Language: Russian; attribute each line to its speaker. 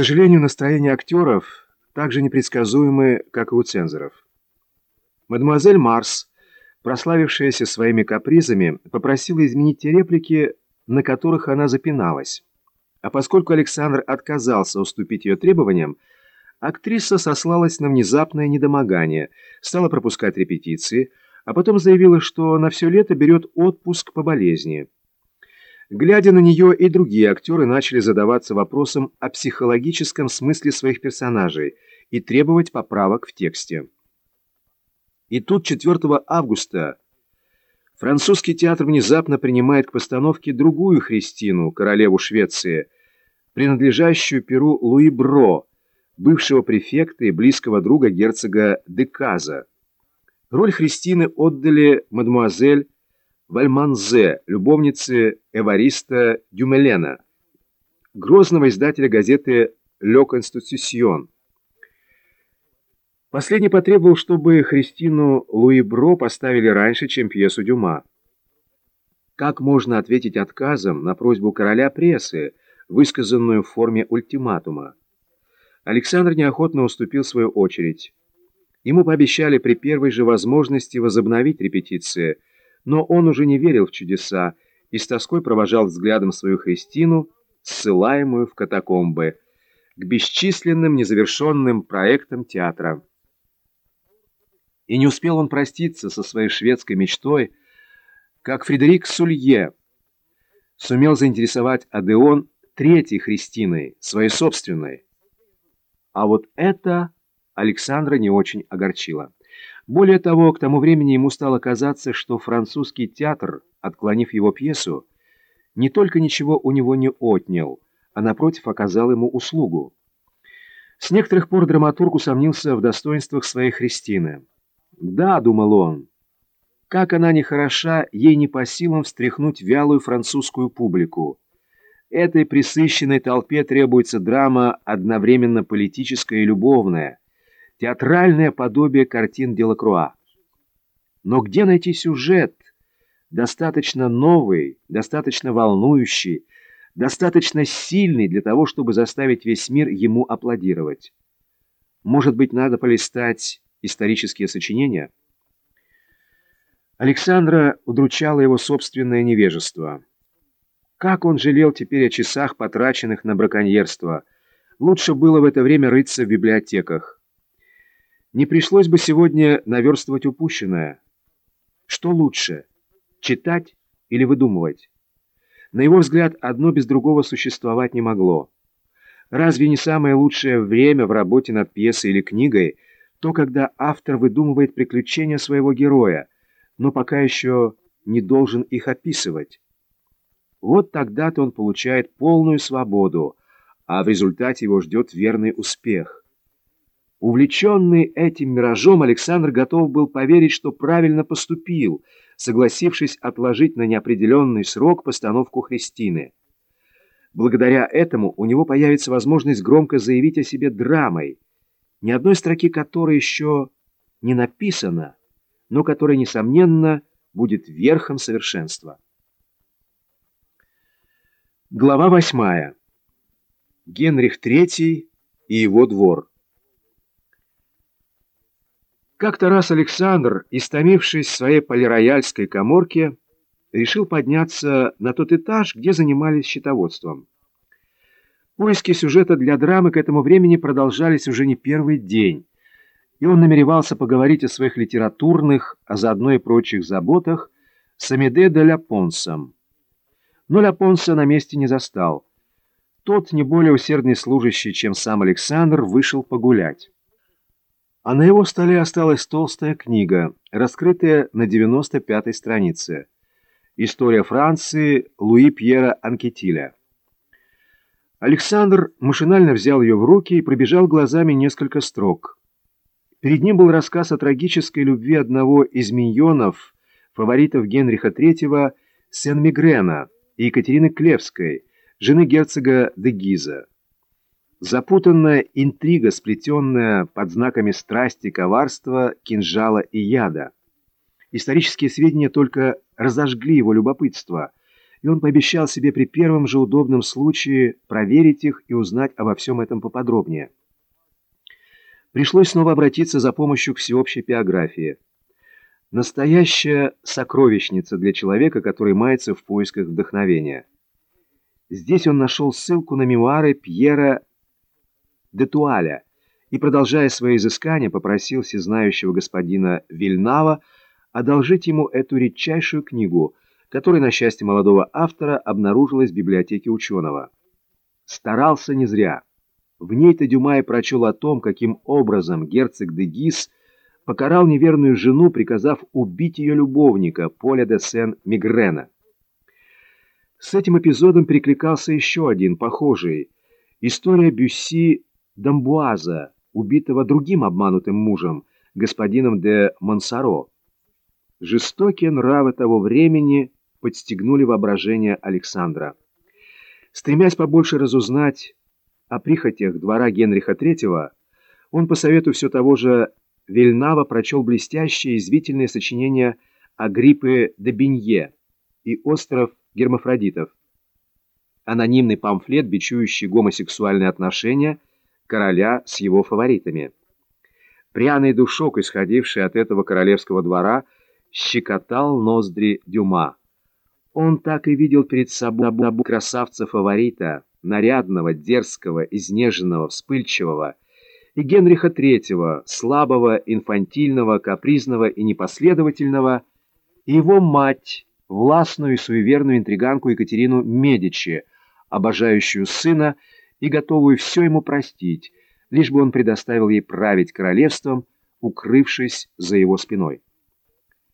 Speaker 1: сожалению, настроение актеров так же непредсказуемы, как и у цензоров. Мадемуазель Марс, прославившаяся своими капризами, попросила изменить те реплики, на которых она запиналась. А поскольку Александр отказался уступить ее требованиям, актриса сослалась на внезапное недомогание, стала пропускать репетиции, а потом заявила, что на все лето берет отпуск по болезни. Глядя на нее, и другие актеры начали задаваться вопросом о психологическом смысле своих персонажей и требовать поправок в тексте. И тут 4 августа французский театр внезапно принимает к постановке другую Христину, королеву Швеции, принадлежащую перу Луи Бро, бывшего префекта и близкого друга герцога Деказа. Роль Христины отдали мадемуазель Вальманзе, любовнице Эвариста Дюмелена, грозного издателя газеты «Ле Конституцион», Последний потребовал, чтобы Христину Луибро поставили раньше, чем пьесу Дюма. Как можно ответить отказом на просьбу короля прессы, высказанную в форме ультиматума? Александр неохотно уступил свою очередь. Ему пообещали при первой же возможности возобновить репетиции, но он уже не верил в чудеса и с тоской провожал взглядом свою Христину, ссылаемую в катакомбы, к бесчисленным незавершенным проектам театра. И не успел он проститься со своей шведской мечтой, как Фредерик Сулье сумел заинтересовать Адеон третьей Христиной, своей собственной. А вот это Александра не очень огорчило. Более того, к тому времени ему стало казаться, что французский театр, отклонив его пьесу, не только ничего у него не отнял, а напротив оказал ему услугу. С некоторых пор драматург усомнился в достоинствах своей Христины. Да, думал он, как она не хороша, ей не по силам встряхнуть вялую французскую публику. Этой присыщенной толпе требуется драма одновременно политическая и любовная, театральное подобие картин Делакруа. Но где найти сюжет, достаточно новый, достаточно волнующий, достаточно сильный для того, чтобы заставить весь мир ему аплодировать? Может быть, надо полистать исторические сочинения, Александра удручало его собственное невежество. Как он жалел теперь о часах, потраченных на браконьерство. Лучше было в это время рыться в библиотеках. Не пришлось бы сегодня наверстывать упущенное. Что лучше, читать или выдумывать? На его взгляд, одно без другого существовать не могло. Разве не самое лучшее время в работе над пьесой или книгой – то, когда автор выдумывает приключения своего героя, но пока еще не должен их описывать. Вот тогда-то он получает полную свободу, а в результате его ждет верный успех. Увлеченный этим миражом, Александр готов был поверить, что правильно поступил, согласившись отложить на неопределенный срок постановку Христины. Благодаря этому у него появится возможность громко заявить о себе драмой – ни одной строки которой еще не написано, но которая, несомненно, будет верхом совершенства. Глава восьмая. Генрих III и его двор. Как-то раз Александр, истомившись в своей полирояльской коморке, решил подняться на тот этаж, где занимались счетоводством. Поиски сюжета для драмы к этому времени продолжались уже не первый день, и он намеревался поговорить о своих литературных, а заодно и прочих заботах с Амеде де Ляпонсом. Но Ляпонса на месте не застал. Тот, не более усердный служащий, чем сам Александр, вышел погулять. А на его столе осталась толстая книга, раскрытая на 95-й странице. История Франции Луи Пьера Анкетиля. Александр машинально взял ее в руки и пробежал глазами несколько строк. Перед ним был рассказ о трагической любви одного из миньонов, фаворитов Генриха III, Сен-Мигрена и Екатерины Клевской, жены герцога де Гиза. Запутанная интрига, сплетенная под знаками страсти, коварства, кинжала и яда. Исторические сведения только разожгли его любопытство – и он пообещал себе при первом же удобном случае проверить их и узнать обо всем этом поподробнее. Пришлось снова обратиться за помощью к всеобщей биографии. Настоящая сокровищница для человека, который мается в поисках вдохновения. Здесь он нашел ссылку на мемуары Пьера де Туаля и, продолжая свои изыскания, попросил всезнающего господина Вильнава одолжить ему эту редчайшую книгу, которая, на счастье молодого автора, обнаружилась в библиотеке ученого. Старался не зря. В ней-то Дюмай прочел о том, каким образом герцог де Гис покарал неверную жену, приказав убить ее любовника, Поля де Сен-Мигрена. С этим эпизодом перекликался еще один, похожий. История Бюсси Дамбуаза, убитого другим обманутым мужем, господином де Монсоро. Жестокие нравы того времени подстегнули воображение Александра. Стремясь побольше разузнать о прихотях двора Генриха III, он по совету все того же Вильнава прочел блестящее извительное сочинение Агриппы де Бенье и «Остров гермафродитов», анонимный памфлет, бичующий гомосексуальные отношения короля с его фаворитами. Пряный душок, исходивший от этого королевского двора, щекотал ноздри Дюма. Он так и видел перед собой красавца-фаворита, нарядного, дерзкого, изнеженного, вспыльчивого, и Генриха III, слабого, инфантильного, капризного и непоследовательного, и его мать, властную и суеверную интриганку Екатерину Медичи, обожающую сына и готовую все ему простить, лишь бы он предоставил ей править королевством, укрывшись за его спиной.